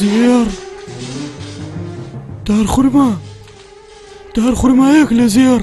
زێڕ دارخورما دارخورمایەک لە زێڕ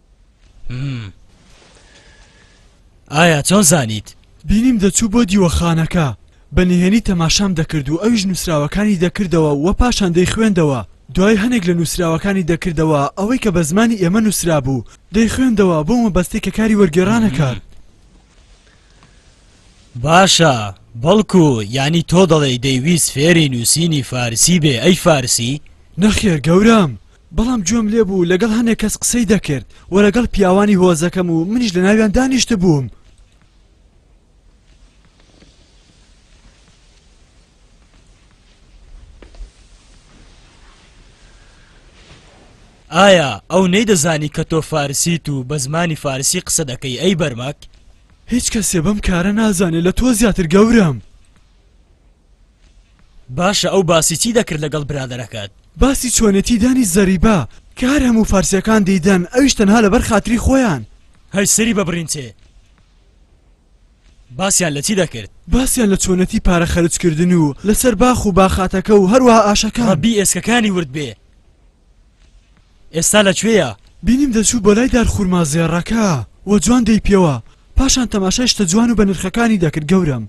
ئایا چۆن زانیت؟ بینیم دەچوو بۆ دیوەخانەکە بە نهێنی تەماشام دەکرد و ئەویش نووسراوەکانی دەکردەوە و پاشان دەی خوێندەوە دوای هەنێک لە نووسراوەکانی دەکردەوە ئەوەی کە بە زمانی ئێمە نووسرا بوو دەی خوێندەوە بۆ مەبەستی کە کاری وەرگێڕانەکار باشە بەڵکو ینی تۆ دەڵێ دەیویست فێری نووسینی فارسی بێ ئەی فارسی نەخێر گەورم بەڵام گوێم لێ بوو لەگەڵ هەنێک کەس قسەی دەکرد و لەگەڵ پیاوانی هۆزەکەم و منیش لە ناویان دانیشتبووم. ئایا ئەو نەیدەزانی کە تۆ فارسیت و بە زمانی فارسی قسە دەکەی ئەی بەرمەک؟ هیچ کەسێ بەم کارە نازانێت لە تۆ زیاتر گەورەم. باشە ئەو باسی چی دەکرد لەگەڵ برادەرەکەت؟ باسی چۆنێتی دانی زەریبە کە هەر هەموو فارسەکان دەیدەن ئەویش تەنها لەبەر خاتری خۆیان. هەی سەری بە برینچێ باسیان لە چی دەکرد؟ باسیان لە چۆنەتی پارە خەرجکردن و لەسەر باخ و باخاتەکە و هەروەها ئاشەکان ڕەبی ئێسکەکانی ورد بێ ئێستا لە کوێیە؟ بینیم دەچوو بۆ لای دار خورما زێڕەکە وە جوان دەی پێوە پاشان تەماشای شتە جوان و بە نرخەکانی دەکرد گەورەم.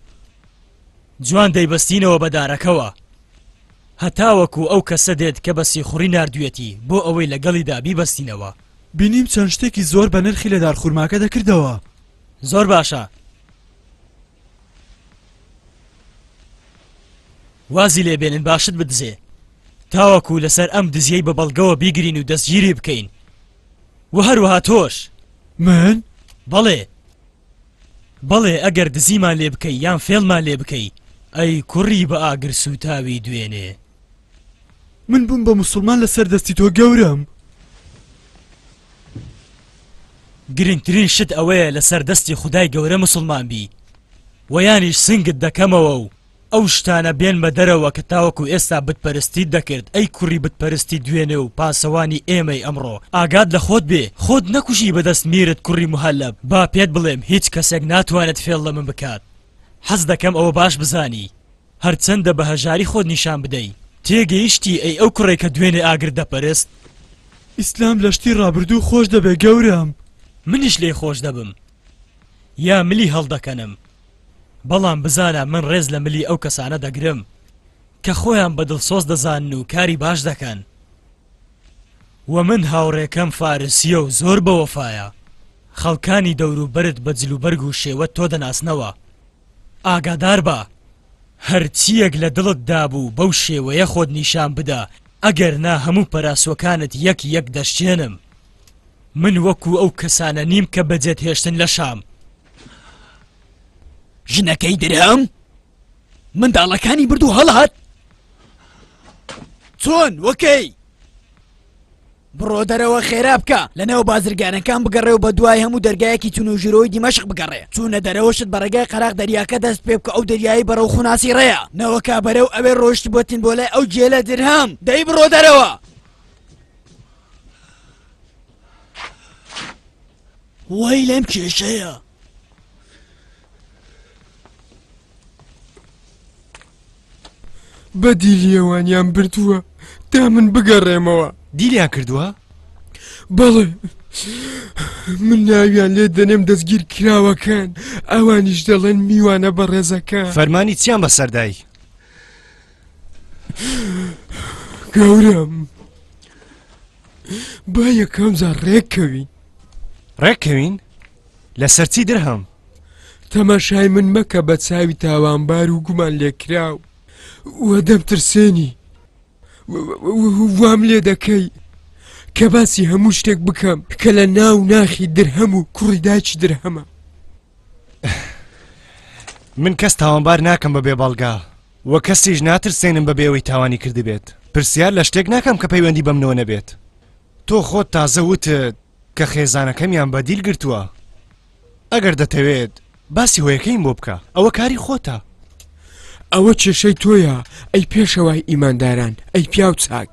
جوان دەیبەستینەوە بە دارەکەوە هەتاوەکو ئەو کەسە دێت کە بە سیخوڕی ناردوویەتی بۆ ئەوەی لەگەڵیدا بیبەستینەوە. بینیم چەند شتێکی زۆر بە نرخی لە دارخورماکە دەکردەوە. زۆر باشە. وازی لێ بێنن باشت بدزێ. تاوەکو لەسەر ئەم دزیەی بە بەڵگەوە بیگرین و دەستگیری بکەین. و هەروەها تۆش من؟ بەڵێ بەڵێ ئەگەر دزیمان لێ بکەی یان فێڵمان لێ بکەی ئەی کوڕی بە ئاگر سووتاوی دوێنێ من بووم بە مسلمان لەسەر دەستی تۆ گەورەم گرنگترین شت ئەوەیە لەسەر دەستی خدای گەورە مسلمان بی وەیانیش سنگت دەکەمەوە و ئەو شتانە بێنمە دەرەوە کە تاوەکو ئێستا بتپەرستیت دەکرد ئەی کوری بتپەرستی دوێنێ و پاسەوانی ئێمەی ئەمڕۆ ئاگات لە خۆت بێ خۆت نەکوژی بەدەست میرت کوری موهەلەب با پێت بڵێم هیچ کەسێک ناتوانێت فێڵ لە من بکات حەز دەکەم ئەوە باش بزانی هەرچەندە بە هەژاری خۆت نیشان بدەی تێگەیشتی ئەی ئەو کوڕێک کە دوێنێ ئاگر دەپەرست ئیسلام لە شتی ڕابردوو خۆش دەبێ گەورەم منیش لێی خۆش دەبم یا ملی هەڵدەکەنم بەڵام بزانە من ڕێز لە ملی ئەو کەسانە دەگرم کە خۆیان بە دڵسۆز دەزانن و کاری باش دەکەن و من هاوڕێکەم فارسیە و زۆر بە وەفاە خەڵکانی دەوروبرت بە جلوبەرگ و شێوە تۆ دەناسنەوە ئاگادار بە هەرچیەک لە دڵت دابوو بەو شێوەیە خۆت نیشان بدە ئەگەر نا هەموو پەراسوەکانت یەک یەک دەشتێنم من وەکو ئەو کەسانە نیم کە بەجێت هێشتن لە شام ژنەکەی درهم منداڵەکانی بردو هەڵات چۆن وەکەی بڕۆ دەرەوە خێرا بکە لەناو بازرگانەکان بگەڕێ و بە دوای هەموو دەرگایەکی چون و ژیرۆی دیمەشق بگەڕێ چوونە دەرەوەشت بە ڕێگای قەراق دەریاکە دەست پێ بکە ئەو دەریایی بەرەو خوناسی ڕێە نەوەکە بەرەو ئەوێ ڕۆشت بۆتین بۆ لای ئەو جێلە درهام دەی بڕۆ دەرەوە وای لەم کێشەیە بە دیلیەوانیان بردووە تا من بگەڕێمەوە دیلیان کردووە؟ بەڵێ من ناویان لێ دەنێم دەستگیر کراوەکان ئەوانیش دەڵێن میوانە بە ڕێزەکە فەرمانی چیان بەسەردای گەورەم با یەکەم جار ڕێککەوین ڕێککەوین لەسەر چی درهەم تەماشای من مەکە بە چاوی تاوانبار و گومان لێکراو وە دەم ترسێنی وام لێ دەکەی کە باسی هەموو شتێک بکەم کە لە ناو ناخی درهەم و کوڕیداچی درهەمە من کەس تاوانبار ناکەم بە بێبەڵگا وە کەسیش ناترسێنم بە بێەوەی تاوانی کردبێت پرسیار لە شتێک ناکەم کە پەیوەندی بەمنەوە نەبێت تۆ خۆت تازە وتت کە خێزانەکەمیان بەدیل گرتووە ئەگەر دەتەوێت باسی هۆیەکەیم بۆ بکە ئەوە کاری خۆتە ئەوە کێشەی تۆیە ئەی پێشەوای ئیمانداران ئەی پیاو چاک.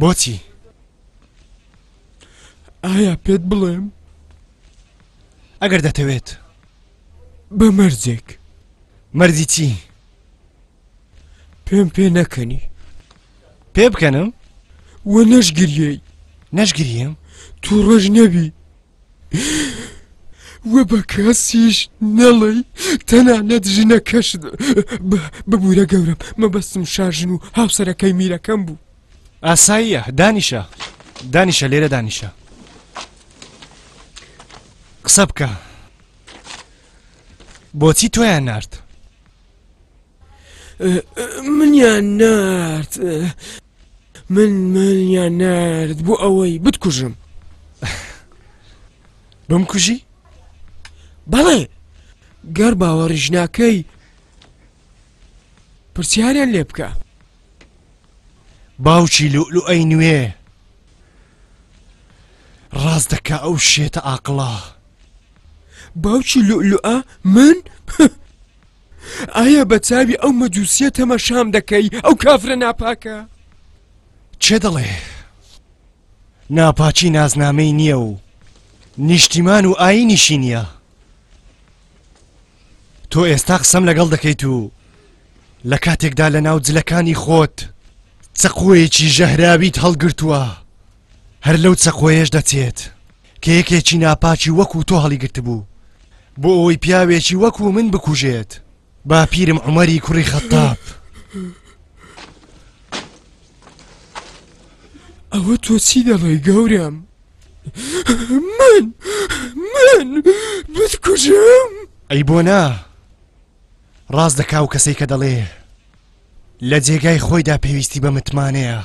بۆچی ئایا پێت بڵێم ئەگەر دەتەوێت بە مەرجێک مەرجی چی پێم پێ نەکەنی پێ بکەنم و نەشگریەی نەشگریم تو ڕژ نەبی وە بە کەسیش نەڵێی تەنانەت ژنەکەش ببوورە گەورم مەبەستم شاژن و هاوسەرەکەی میرەکەم بوو ئاساییە دانیشە دانیشە لێرە دانیشە قسە بکە بۆچی تۆیان نرد منیان نارد من منیان نارد بۆ ئەوەی بتکوژم بم کوژی؟ بەڵێ گەر باوەڕیش ناکەی پرسیاریان لێ بکە باوکی لولو ئەی نوێ ڕاست دەکە ئەو شێتە ئاقڵە باوکی لولوئە من ئایا بە چاوی ئەو مەجوسیە تەمەشام دەکەی ئەو کافرە ناپاکە چێ دەڵێ ناپاچی نازنامەی نییە و نیشتیمان و ئاینیشی نییە تۆ ئێستا قسەم لەگەڵ دەکەیت و لە کاتێکدا لە ناو جلەکانی خۆت چەقۆیەکی ژەهراویت هەڵگرتووە هەر لەو چەقۆیەش دەچێت کە یەکێکی ناپاچی وەکو تۆ هەڵیگرت بوو بۆ ئەوەی پیاوێکی وەکو من بکوژێت باپیرم عمەری کوڕی خەتاب ئەوە تۆ چی دەڵێ گەورم من من بتکوژم ئەی بۆ نا ڕاست دەکا و کەسێک کە دەڵێ لە جێگای خۆیدا پێویستی بە متمانەیە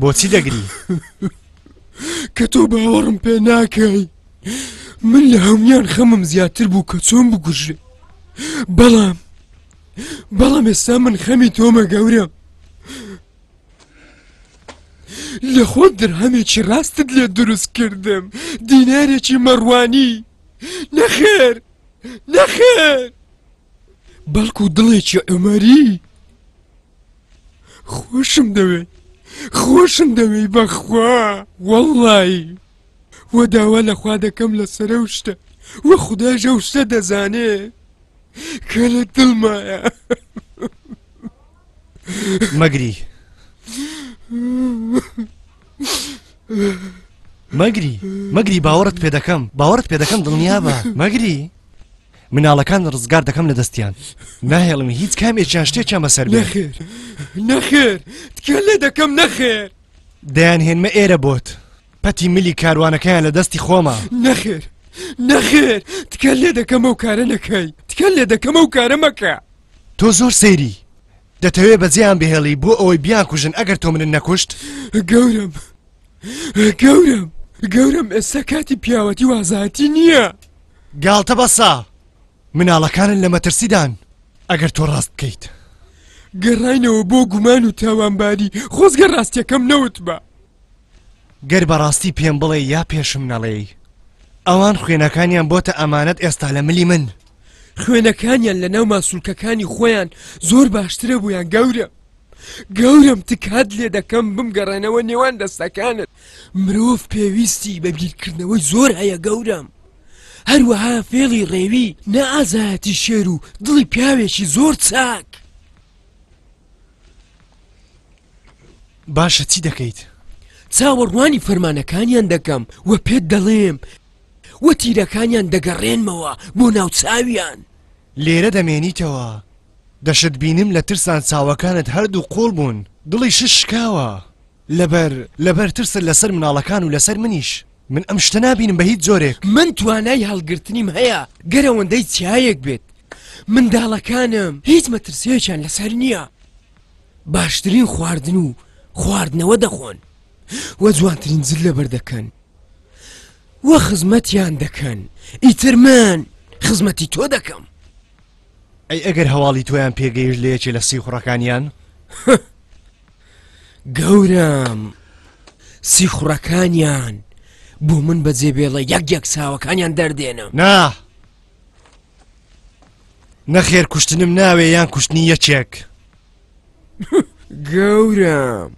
بۆچی دەگری کە تۆ باوەڕم پێ ناکەی من لە هەموان خەمم زیاتر بوو کە چۆن بگوژێ بەڵام بەڵام ئێستا من خەمی تۆمە گەورە لە خۆت درهەمێکی ڕاستت لێ دروست کردم دینارێکی مەڕوانی نەخێر نەخێر بەڵکو دڵێکی عمەری خۆشم دەوێت خۆشم دەوێی بەخوا وەڵی وە داوا لەخوا دەکەم لە سەرە شتە وە خودداژە شتە دەزانێ کە لە دڵمایە. مەگری مەگری مەگری باوەڕت پێ دەکەم باوەڕت پێ دەکەم دڵنیا بە مەگری مناڵەکان ڕزگار دەکەم لە دەستیان ناهێڵم هیچ کامێکیان شتێکیان بەسەر نەخێر نەخێر تکێ لێ دەکەم نەخێر دەیان هێنمە ئێرە بۆت پەتی ملی کاروانەکەیان لە دەستی خۆمە نەخێر نەخێر تکە لێ دەکەمە و کارە نەکەی تکە لێ دەکەمە و کارە مەکە تۆ زۆر سەیری دەتەوێ بەجێیان بهێڵی بۆ ئەوەی بیان کوژن ئەگەر تۆ منن نەکوشت گەورم گەورم گەورم ئێستا کاتی پیاوەتی وازاتی نییە گاڵتە بەسە مناڵەکانن لە مەترسیدان ئەگەر تۆ ڕاست بکەیت گەڕینەوە بۆ گومان و تاوانباری خۆزگە ڕاستیەکەم نەوت بە گەر بەڕاستی پێم بڵێی یا پێشم نەڵێی ئەوان خوێنەکانیان بۆتە ئەمانەت ئێستا لە ملی من خوێنەکانیان لە ناو ماسوولکەکانی خۆیان زۆر باشترە بوویان گەورە گەورم تکات لێ دەکەم بمگەڕێنەوە نێوان دەستەکانت مرۆڤ پێویستی بە بیرکردنەوەی زۆر هەیە گەورم هەروەها فێڵی ڕێوی نەئازایەتی شێر و دڵی پیاوێکی زۆر چاک باشە چی دەکەیت؟ چاوەڕوانی فەرمانەکانیان دەکەم و پێت دەڵێم و تیرەکانیان دەگەڕێنمەوە بۆ ناوچاویان لێرە دەمێنیتەوە دەشت بینم لە ترسان چاوەکانت هەردوو قۆڵ بوون دڵی شش شکاوە لەبەر لەبەر ترسە لەسەر مناڵەکان و لەسەر منیش من ئەم شتە نبینم بە هیچ جۆرێک من توانای هەڵگرتنیم هەیە گەرەوەندەی چایەک بێت منداڵەکانم هیچ مەترسیەکیان لەسەر نییە باشترین خواردن و خواردنەوە دەخۆن وە جوانترین جل لەبەر دەکەن وە خزمەتیان دەکەن ئیتر من خزمەتی تۆ دەکەم ئەی ئەگەر هەواڵی تۆیان پێگەیش لە یەکێ لە سی خوڕەکانیان گەورم سی خوڕەکانیان بۆ من بەجێ بێڵە یەک یەک ساوەکانیان دەردێنە نا نەخێر کوشتنم ناوێ یان کوشتنی یەکێک گەورم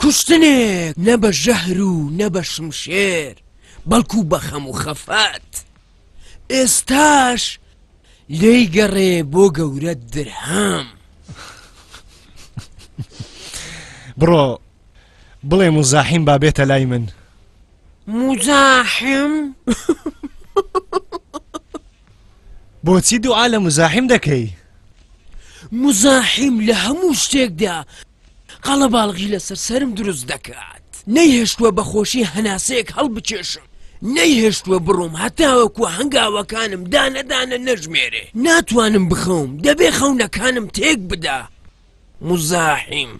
کوشتنێک نە بە ژەهر و نە بە شمشێر بەڵکو بە خەم و خەفەت ئێستاش لێی گەڕێ بۆ گەورە درهام بڕۆ بڵێ مزاحیم با بێتە لای من مزاحم بۆچی دوعا لە مزاحیم دەکەی؟ مزاحیم لە هەموو شتێکدا قەڵەباڵغی لەسەر سرم دروست دەکات نەیهێشتووە بەخۆشی هەناسەیەک هەڵبکێشم نەیهێشتووە بڕۆم هەتاوەکو هەنگاوەکانم دانەدانە نەژمێرێ ناتوانم بخەوم دەبێ خەونەکانم تێک بدا مزاحیم،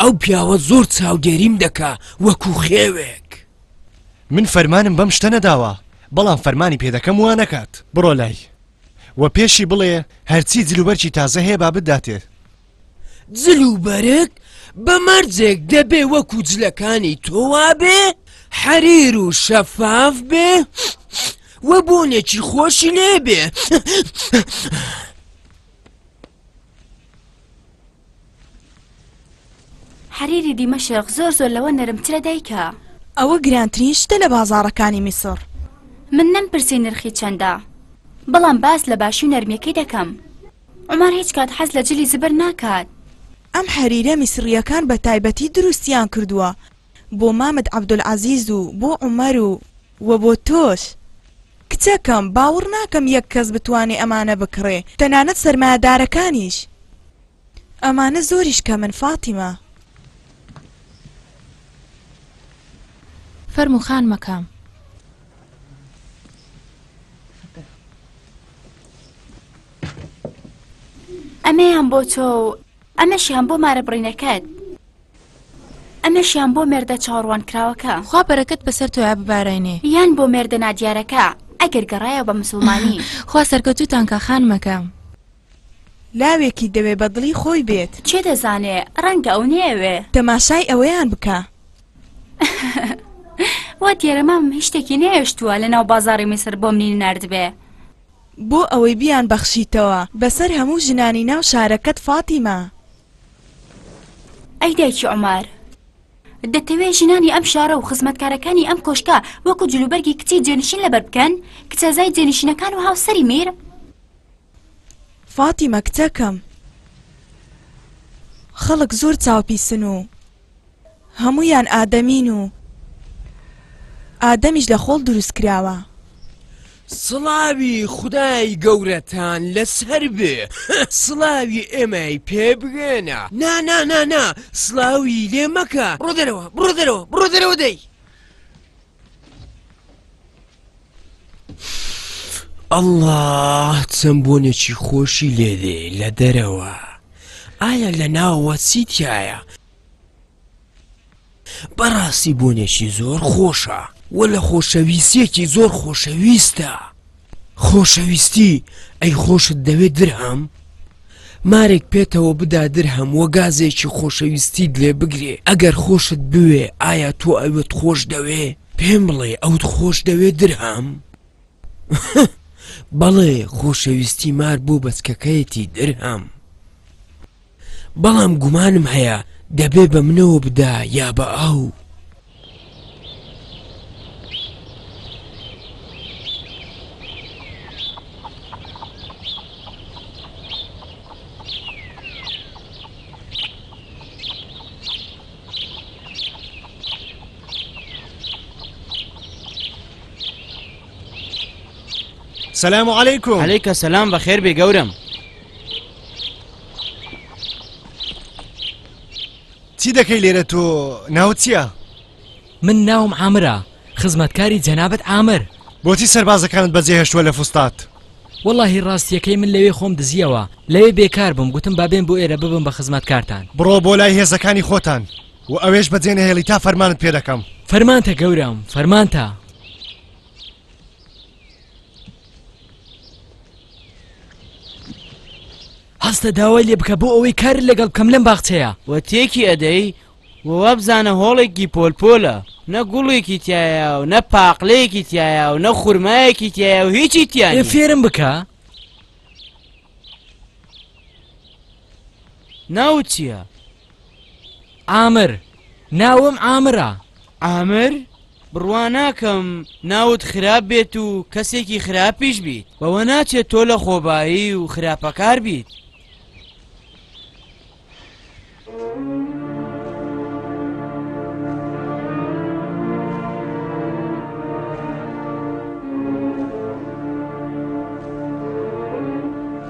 ئەو پیاوە زۆر چاودێریم دەکا وەکو خێوێک. من فەرمانم بەم شتە نەداوە بەڵام فەرمانی پێدەکەم وا نەکات. بڕۆ لای و پێشی بڵێ هەرچی جل و بەرکی تازە هەیە با بداتێ. جل و بەرگ بە مەرجێک دەبێ وەکو جلەکانی تۆوا بێ حەریر و شەفاف بێ وە بۆنێکی خۆشی لێ بێ. حەریری دیمەشق زۆر زۆر لەوە نەرمترە دایکە. ئەوە گرانترین شتە لە بازاڕەکانی میسڕ. من نەمپرسی نرخی چەندە بەڵام باس لە باشی و نەرمیەکەی دەکەم عومەر هیچ کات حەز لە جلی زبر ناکات. ئەم حەریرە میسڕیەکان بەتایبەتی دروستیان کردووە بۆ مامد عبدالعزیز و بۆ عومەر و وە بۆ تۆش کچەکەم باوڕ ناکەم یەک کەس بتوانێ ئەمانە بکڕێ تەنانەت سەرمایەدارەکانیش ئەمانە زۆریش کەمن فاتیمە. فەرموو خانمە کام. ئەمەیان بۆ تۆ و ئەمەشیان بۆ مارە بڕینەکەت. ئەمەشیان بۆ مێردە چاوەڕوانکراوەکە. خوا بەرەکەت بەسەر تۆیا بباراینێ. یان بۆ مێردە نادیارەکە ئەگەر گەڕایەوە بە مسوڵمانی. خوا سەرکەوتووتان کا خانمەکەم. لاوێکی دەوێ بە دڵی خۆی بێت. کێ دەزانێ ڕەنگە ئەو نەیەوێ. تەماشای ئەوەیان بکە. وا دیارە مامم هیچ شتێکی نەهێشتووە لە ناو بازاڕی میسر بۆم نین ناردبێ. بۆ ئەوەی بیانبەخشیتەوە بەسەر هەموو ژنانی ناو شارەکەت فاتیمە. ئەی دایکی عومار دەتەوێ ژنانی ئەم شارە و خزمەتکارەکانی ئەم کۆشکە وەکو جلوبەرگی کچی جێنشین لەبەر بکەن کچە زای جێنشینەکان و هاوسەری میر فاتیمە کچەکەم خەڵک زۆر چاوپیسن و هەموویان ئادەمین و ئادەمیش لە خۆڵ دروست کراوە. سڵاوی خودای گەورەتان لەسەر بێ سڵاوی ئێمەی پێ بگێنە نانانانا سڵاوی لێ مەکە بڕۆ دەرەوە بڕۆ دەرەوە بڕۆ دەرەوە دەی ئەڵڵا چەند بۆنێکی خۆشی لێدێ لە دەرەوە ئایا لە ناوە چی تایە بەڕاستی بۆنێکی زۆر خۆشە وە لە خۆشەویستیەکی زۆر خۆشەویستە. خۆشەویستی ئەی خۆشت دەوێ درهام مارێک پێتەوە بدا درهەم وە گازێکی خۆشەویستیت لێ بگرێ ئەگەر خۆشت بوێ ئایا تۆ ئەوێت خۆش دەوێ پێم بڵێ ئەوت خۆش دەوێ درهام بەڵێ خۆشەویستی مار بۆ بەچکەکەیەتی درهام بەڵام گومانم هەیە دەبێ بە منەوە بدا یا بە ئەو. سلام علیکم علیکە سلام بەخێر بێ گەورم چی دەکەی لێرە تۆ ناو چییە؟ من ناوم عامرە خزمەتکاری جەنابەت ئامر بۆچی سەربازەکانت بەجێهێشتووە لە فستات؟ وەڵی ڕاستیەکەی من لەوێ خۆم دزیەوە لەوێ بێکار بم گوتم بابێن بۆ ئێرە ببم بە خزمەتکارتان بڕۆ بۆ لای هێزەکانی خۆتان و ئەوێش بەجێنەهێڵی تا فەرمانت پێ دەکەم فەرمانتە گەورەم فەرمانتە هەستە داوای لێ بکە بۆ ئەوەی کار لەگەڵ بکەم لەم باخچەیە و تێکی ئەدەی وابزانە هۆڵێکی پۆلپۆلە نە گوڵێکی تایە و نە پاقلەیەکی تایە و نە خورمایەکی تایە و هیچی تیان فێرم بکە ناوت چییە؟ عامر، ناوم عامرە. عامر، بڕوا ناکەم ناوت خراپ بێت و کەسێکی خراپیش بیت، بەوە ناچێت تۆ لە خۆبایی و خراپەکار بیت.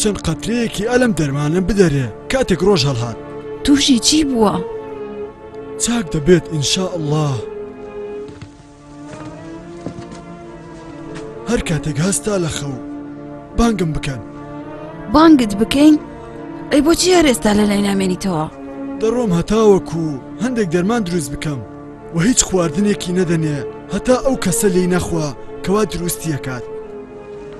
چەند قەترەیەکی ئەلم دەرمانم بدەرێ کاتێک ڕۆژ هەڵهات تووشی چی بووە؟ چاک دەبێت ئینشا ئەله هەر کاتێک هەستا لە خەو بانگم بکەن بانگت بکەین ئەی بۆچی هەرێستا لە لای نامێنیتەوە دەڕۆم هەتاوەکو و هەندێک دەرمان دروست بکەم و هیچ خواردنێکی نەدەنێ هەتا ئەو کەسە لی نەخوا کەوا دروستیەکات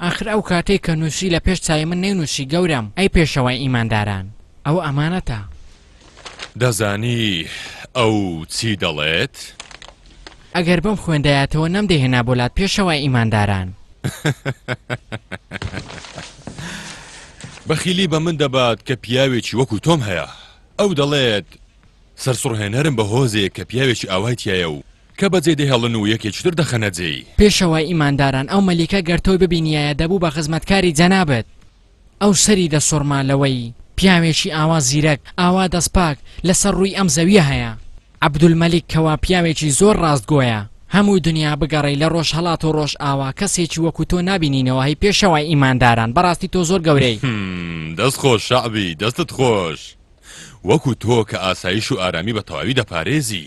ئاخر ئەو کاتەی کە نووسی لە پێش چاوی من نەینووسی گەورەم، ئەی پێشەوای ئیمانداران؟ ئەوە ئەمانەتە. دەزانی ئەو چی دەڵێت؟ ئەگەر بمخوێندایەتەوە نەمدەیهێنا بۆ لات پێشەوای ئیمانداران. بەخیلی بە من دەبات کە پیاوێکی وەکو تۆم هەیە. ئەو دەڵێت، سەرسوڕهێنەرم بە هۆزێک کە پیاوێکی ئاوای تیایە و کە بەجێ دەهێڵن و یەکێکی تر دەخەنە جێی. پێشەوای ئیمانداران، ئەو مەلیکە گەر تۆی ببینیایە دەبوو بە خزمەتکاری جەنابت. ئەو سەری دەسوڕما لەوەی پیاوێکی ئاوا زیرەک، ئاوا دەستپاک لەسەر ڕووی ئەم زەویە هەیە. عەبدولمەلیک کەوا پیاوێکی زۆر ڕاستگۆیە. هەموو دنیا بگەڕێی لە ڕۆژهەڵات و ڕۆژئاوا کەسێکی وەکو تۆ نابینینەوە هەی پێشەوای ئیمانداران بەڕاستی تۆ زۆر گەورەی. دەست خۆش شەعبی دەستت خۆش. وەکو تۆ کە ئاسایش و ئارامی بە تەواوی دەپارێزی.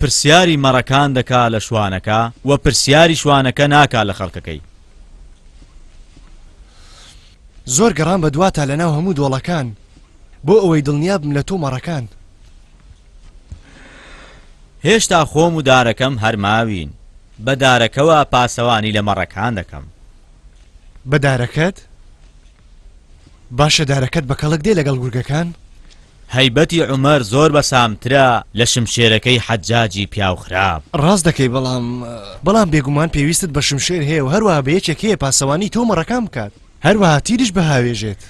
پرسیاری مەڕەکان دەکا لە شوانەکە و پرسیاری شوانەکە ناکا لە خەڵکەکەی. زۆر گەڕام بە دواتا لە ناو هەموو دۆڵەکان بۆ ئەوەی دڵنیابم لە تۆ مەڕەکان. هێشتا خۆم و دارەکەم هەر ماوین بە دارەکەوە پاسەوانی لە مەڕەکان دەکەم. بە دارەکەت؟ باشە دارەکەت بە کەڵک دێ لەگەڵ گورگەکان؟ هەیبەتی عومەر زۆر بەسام ترە لە شمشێرەکەی حەجاجی پیاو خراپ. ڕاست دەکەی بەڵام بەڵام بێگومان پێویستت بە شمشێر هەیە و هەروەها بە یەکێک هەیە پاسەوانی تۆ مەڕەکان بکات هەروەها تیریش بهاوێژێت.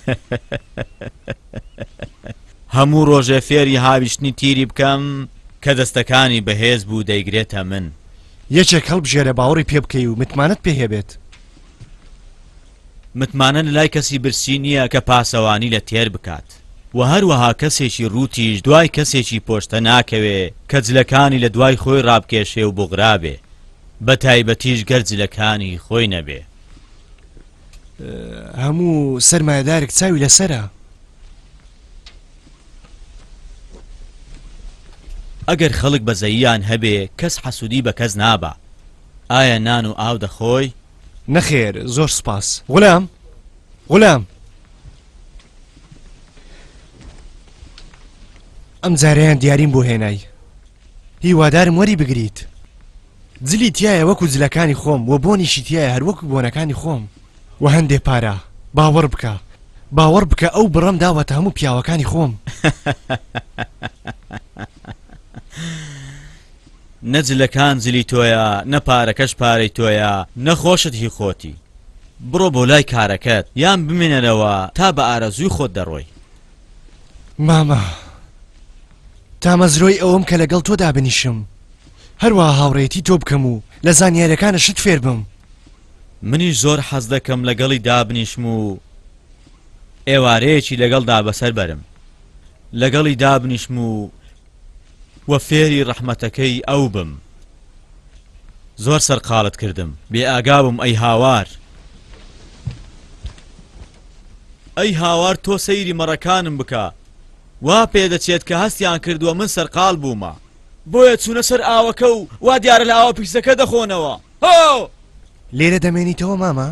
هەموو ڕۆژێ فێری هاویشتنی تیری بکەم کە دەستەکانی بەهێز بوو دەیگرێتە من. یەکێک هەڵبژێرە باوەڕی پێ بکەی و متمانەت پێ هەبێت. متمانە لە لای کەسی برسی نییە کە پاسەوانی لە تێر بکات. دەکات، وە هەروەها کەسێکی ڕووتیش دوای کەسێکی پۆشتە ناکەوێ کە جلەکانی لە دوای خۆی ڕابکێشێ و بوغرابێ بە تایبەتیش گەر جلەکانی خۆی نەبێ. هەموو سەرمایەدارێک چاوی لەسەرە. ئەگەر خەڵک بەزەییان هەبێ کەس حەسوودی بە کەس نابا. ئایا نان و ئاو دەخۆی؟ نەخێر زۆر سپاس غلام غلام ئەم جارەیان دیاریم بۆ هێنای هیوادارم وەری بگریت جلی تایە وەکو جلەکانی خۆم و بۆنیشی تایە هەروەکو بۆنەکانی خۆم و هەندێ پارە باوەڕ بکە باوەڕ بکە ئەو بڕم داوەتە هەموو پیاوەکانی خۆم نە جلەکان جلی تۆیە نە پارەکەش پارەی تۆیە نە خۆشت هی خۆتی بڕۆ بۆ لای کارەکەت یان بمێنەرەوە تا بە ئارەزووی خۆت دەڕۆی. مامە تامەزرۆی ئەوەم کە لەگەڵ تۆ دابنیشم هەروە هاوڕێتی تۆ بکەم و لە زانیارەکانە شت فێر بم منیش زۆر حەز دەکەم لەگەڵی دابنیشم و ئێوارەیەکی لەگەڵدا بەسەر بەرم لەگەڵی دابنیشم و وە فێری ڕەحمەتەکەی ئەو بم زۆر سەرقاڵت کردم بێ ئاگابم ئەی هاوار ئەی هاوار تۆ سەیری مەڕەکانم بکە وا پێدەچێت کە هەستیان کردووە من سەرقال بوومە بۆیە چوونە سەر ئاوەکە و وا دیارە لە ئاوە پیسەکە دەخۆنەوە هۆ لێرە دەمێنیتەوە مامە؟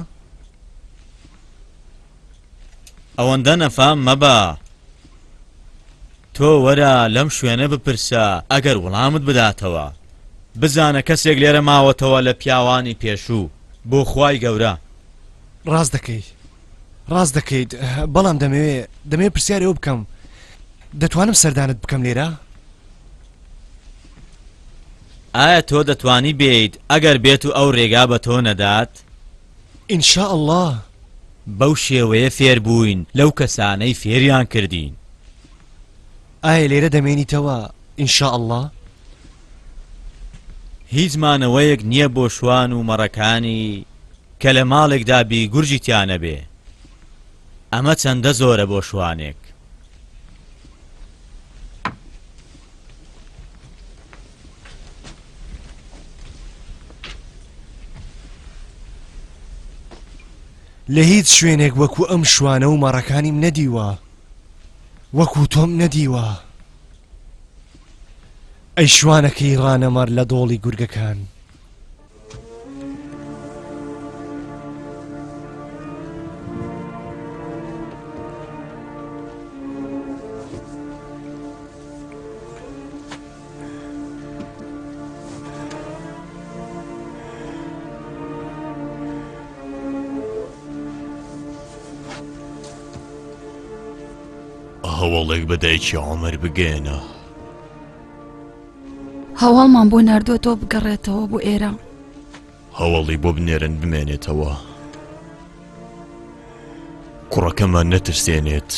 ئەوەندە نەفام مەبە تۆ وەرە لەم شوێنە بپرسە ئەگەر وڵامت بداتەوە بزانە کەسێک لێرە ماوەتەوە لە پیاوانی پێشوو بۆ خوای گەورە ڕاست دەکەی ڕاست دەکەیت بەڵام دەمەوێ دەمێ پرسیارەوە بکەم دەتوانم سەردانت بکەم لێرە ئایا تۆ دەتانی بێیت ئەگەر بێت و ئەو ڕێگا بە تۆ نەدات ان شاء اللە بەو شێوەیە فێر بووین لەو کەسانەی فێریان کردین. ئایا لێرە دەمێنیتەوە ان شاء اللە؟ هیچ مانەوەیەک نییە بۆ شوان و مەڕەکانی کە لە ماڵێکدا بی گورجی تیانەبێ ئەمە چەندە زۆرە بۆ شوانێک لە هیچ شوێنێک وەکو ئەم شوانە و مەڕەکانیم نەدیوە وەکو تۆم نەدیوە ئەی شوانەکەی ڕانەمەر لە دۆڵی گورگەکان هەواڵێک بە دایکی عومەر بگەیەنە. هەواڵمان بۆ ناردوەتەوە بگەڕێتەوە بۆ ئێرە هەواڵی بۆ بنێرن بمێنێتەوە کوڕەکەمان نەترسێنێت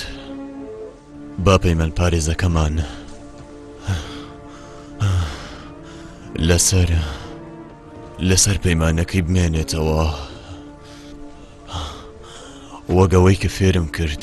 با پەیمان پارێزەکەمان لەسەر لەسەر پەیمانەکەی بمێنێتەوە وەگەوەی کە فێرم کرد.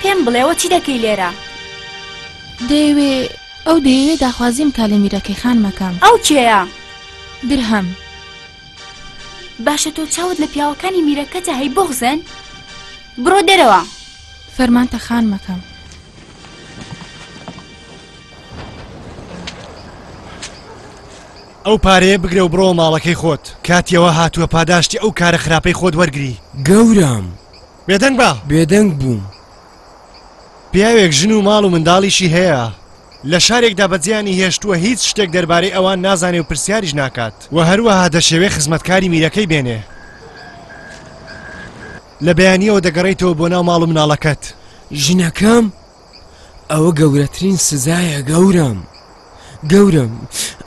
پێم بڵێ ئەوە چی دەکەی لێرە؟ دەیەوێ ئەو دەیەوێ داخوازیم کا لە میرەکەی خانمەکەم ئەو کێیە؟ درهەم باشە تۆ چاوت لە پیاوەکانی میرەکەتە هەی بغزن بڕۆ دەرەوە فەرمانتە خانمەکەم ئەو پارەیە بگرە و بڕۆ ماڵەکەی خۆت کاتی ئەوە هاتووە پاداشتی ئەو کارە خراپەی خۆت وەرگری گەورام بێدەنگ بە بێدەنگ بووم پیاوێک ژن و ماڵ و منداڵیشی هەیە لە شارێکدا بەجیانی هێشتووە هیچ شتێک دەربارەی ئەوان نازانێ و پرسیاریش ناکات و هەروەها دەشێوێ خزمەتکاری میرەکەی بێنێ لە بەیانیەوە دەگەڕیتەوە بۆ ناو ماڵ و مناڵەکەت ژنەکەم ئەوە گەورەترین سزایە گەورەم گەورەم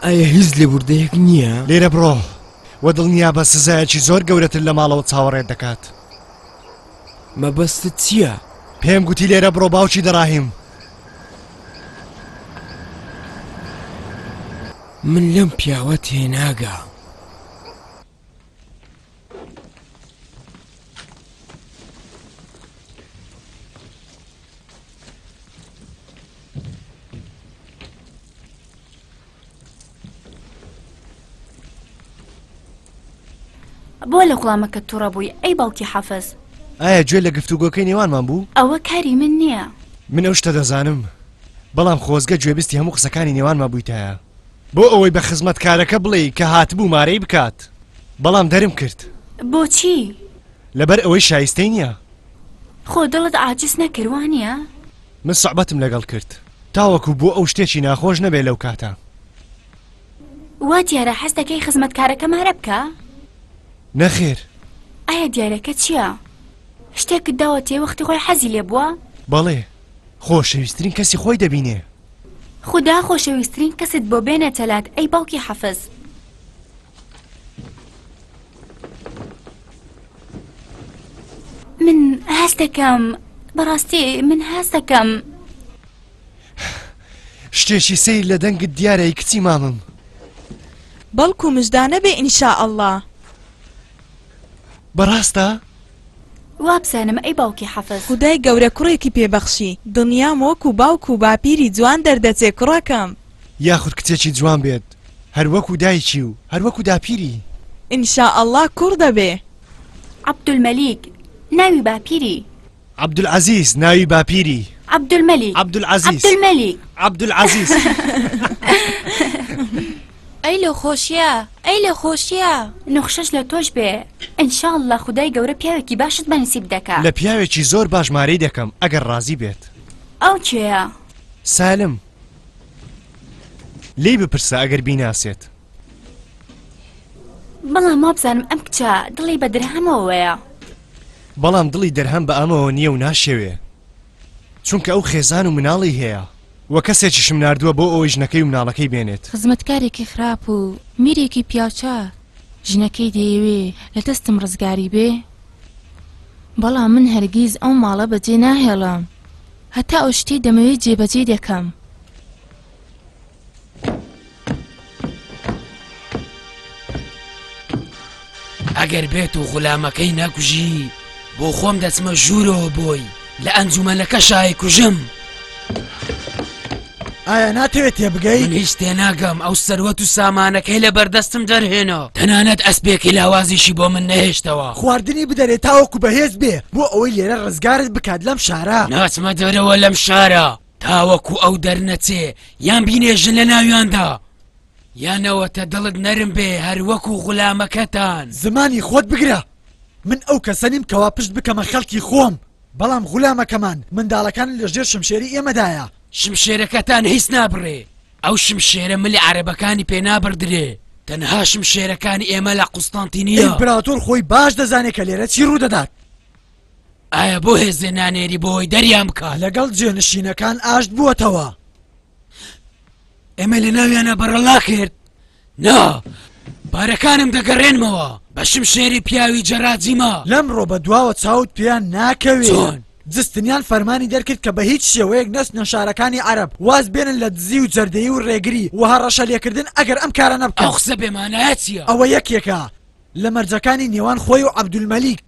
ئایا هیچ لێ بوردەیەک نییە؟ لێرە بڕۆ وە دڵنیا بە سزایەکی زۆر گەورەتر لە ماڵەوە چاوەڕێت دەکات مەبەستت چییە؟ پێم گوتی لێرە بڕۆ باوکی دەڕاهیم من لەم پیاوە تێناگا. بۆ لە غڵامەکە توڕە بووی ئەی باوکی حەفز ئایا گوێ لە گفتوگۆکەی نێوانمان بوو ئەوە کاری من نییە من ئەو شتە دەزانم بەڵام خۆزگە گوێبستی هەموو قسەکانی نێوانمان بوویتایە بۆ ئەوەی بە خزمەتکارەکە بڵێی کە هاتبوو مارەی بکات بەڵام دەرم کرد. بۆچی؟ لەبەر ئەوەی شایستەی نییە. خۆ دڵت عاجز نەکرد وانییە؟ من سوعبەتم لەگەڵ کرد تاوەکو بۆ ئەو شتێکی ناخۆش نەبێ لەو کاتە. وا دیارە حەز دەکەی خزمەتکارەکە مارە بکە؟ نەخێر. ئایا دیارەکە چییە؟ شتێکت داوەتێ وەختی خۆی حەزی لێ بووە؟ بەڵێ خۆشەویسترین کەسی خۆی دەبینێ. خودا خۆشەویسترین کەست بۆ بێنێتە لات ئەی باوکی حەفز. من هەستەکەم بەڕاستی من هەستەکەم شتێکی سیر لە دەنگت دیارەی کچی مامم بەڵکو مژدانە بێ ئینشاء اللە. بەڕاستە؟ وابزانم ئەی باوکی حەفەز. خودای گەورە کوڕێکی پێ بەخشی دڵنیام وەکو باوک و باپیری جوان دەردەچێ کوڕەکەم. یاخود کچێکی جوان بێت هەر وەکو دایکی و هەر وەکو داپیری. ان شاء اللە کوڕ دەبێ. عبدالملیک ناوی باپیری. عەبدولعەزیز ناوی باپیری. عەبدولمەلیک. عەبدولعەزیز. عەبدولمەلیک. عەبدولعەزیز. ئەی لۆ خۆشیە ئەی لۆ خۆشیە. نوخشەش لە تۆش بێ ان شاء اللە خودای گەورە پیاوێکی باشت بە نسیب دەکا. لە پیاوێکی زۆر باش مارەی دەکەم ئەگەر ڕازی بێت. ئەو کێیە؟ سالم. لێی بپرسە ئەگەر بیناسێت. بەڵام وابزانم ئەم کچە دڵی بە درهەمەوەیە بەڵام دڵی دەرهەم بە ئەمەوە نییە و ناشەوێ چونکە ئەو خێزان و مناڵی هەیە وە کەسێکیشم نردووە بۆ ئەوەی ژنەکەی و مناڵەکەی بێنێت خزمەتکارێکی خراپ و میرێکی پیاوچە ژنەکەی دەیەوێ لە دەستم ڕزگاری بێ بەڵام من هەرگیز ئەو ماڵە بەجێ ناهێڵم هەتا ئەو شتەی دەمەوێت جێبەجێ دەکەم ئەگەر بێت و غولامەکەی نەکوژی بۆ خۆم دەچمە ژوورەوە بۆی لە ئەنجومەنەکە شای کوژم ئایا ناتەوێت تێ بگەی من هیچ تێناگەم ئەو سەروەت و سامانەکەی لە بەردەستم دەرهێنە تەنانەت ئەسپێکی لاوازیشی بۆ من نەهێشتەوە خواردنی بدەرێت تاوەکو بەهێز بێ بۆ ئەوەی لێرە ڕزگارت بکات لەم شارە ناچمە دەرەوە لەم شارە تاوەکو ئەو دەرنەچێ یان بینێژن لە ناویاندا یانەوەتە دڵت نەرم بێ هەروەکو غولامەکەتان زمانی خۆت بگرە من ئەو کەسە نیم کەوا پشت بکەمە خەڵکی خۆم بەڵام غولامەکەمان منداڵەکان لە ژێر شمشێری ئێمەدایە شمشێرەکەتان هیچ نابڕێ ئەو شمشێرە ملی عربەکانی پێنابڕدرێ تەنها شمشێرەکانی ئێمە لە قوستانتینیە ئیمپراتۆر خۆی باش دەزانێت کە لێرە چی ڕوودەدات ئایا بۆ هێزێ نانێری بۆی دەریان بکە لەگەڵ جێنشینەکان ئاشت بووەتەوە ئێمە لە ناویانە بەڕەڵا کرد نا پارەکانم دەگەڕێنمەوە بەشم شێری پیاوی جەراجیما لەمڕۆ بە دواوە چاوت پێیان ناکەوێت جستنیان فەرمانی دەرکرد کە بە هیچ شێوەیەک نەستنە شارەکانی عرب واز بێنن لە دزی و جەردەی و ڕێگری وها ڕەشە لێکردن ئەگەر ئەم کارە نەبکە قسە بێمانایەتە ئەوە یەکێکە لە مەرجەکانی نێوان خۆی و عبدولمەلیک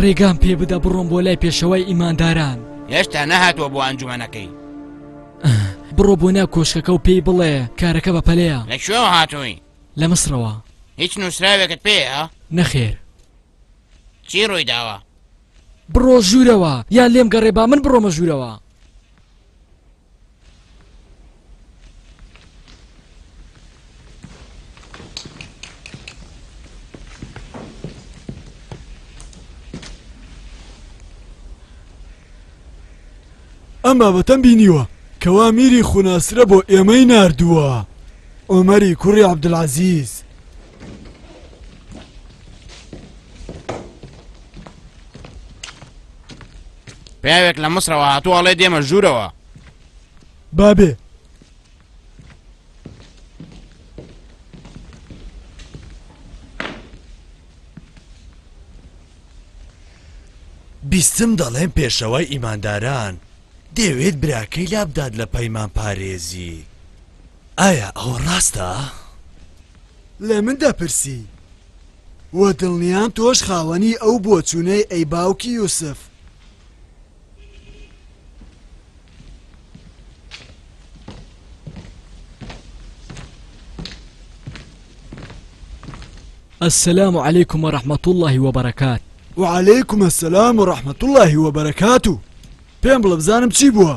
ڕێگام پێ بدە بڕۆم بۆ لای پێشەوەی ئیمانداران هێشتا نەهاتوە بۆ ئەنجومەنەکەی بڕۆ بۆ ناو کۆشکەکە و پێی بڵێ کارەکە بە پەلەیە لە کوێ هاتووی لە مسرەوە هیچ نووسراوێکت پێەیە نەخێر چی ڕووی داوە بڕۆ ژوورەوە یا لێم گەڕێ با من بڕۆمە ژوورەوە ئەم بابەتەم بینیوە کەوا میری خوناسرە بۆ ئێمەی ناردووە ئۆمەری کوڕی عبدلعزیز پیاوێک لە مسرەوە هاتوو ئەڵێ دێمە ژوورەوە بابێ بیستم دەڵێن پێشەوەی ئیمانداران دەوێت براکەی لابدات لە پەیمان پارێزی ئایا ئەوە ڕاستە؟ لە من دەپرسی و دڵنیام تۆش خاوەنی ئەو بۆچوونەی ئەی باوکی یوسف السلام عليكم ورحمة الله وبركات وعليكم السلام ورحمة الله وبركاته پێم بڵە بزانم چی بووە؟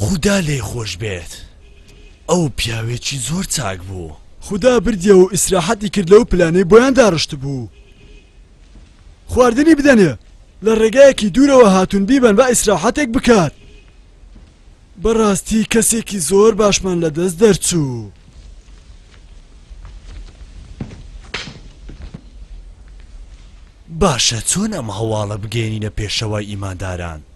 خودا لێی خۆش بێت ئەو پیاوێکی زۆر چاک بوو. خودا بردیەوە و ئیسراحەتی کرد لەو پلانەی بۆیان داڕشت بوو خواردنی بدەنێ لە ڕێگایەکی دوورەوە هاتون بیبەن بە ئیسراحەتێک بکات بەڕاستی کەسێکی زۆر باشمان لە دەست دەرچوو. باشە چۆن ئەم هەواڵە بگەێنینە پێشەوای ئیمانداران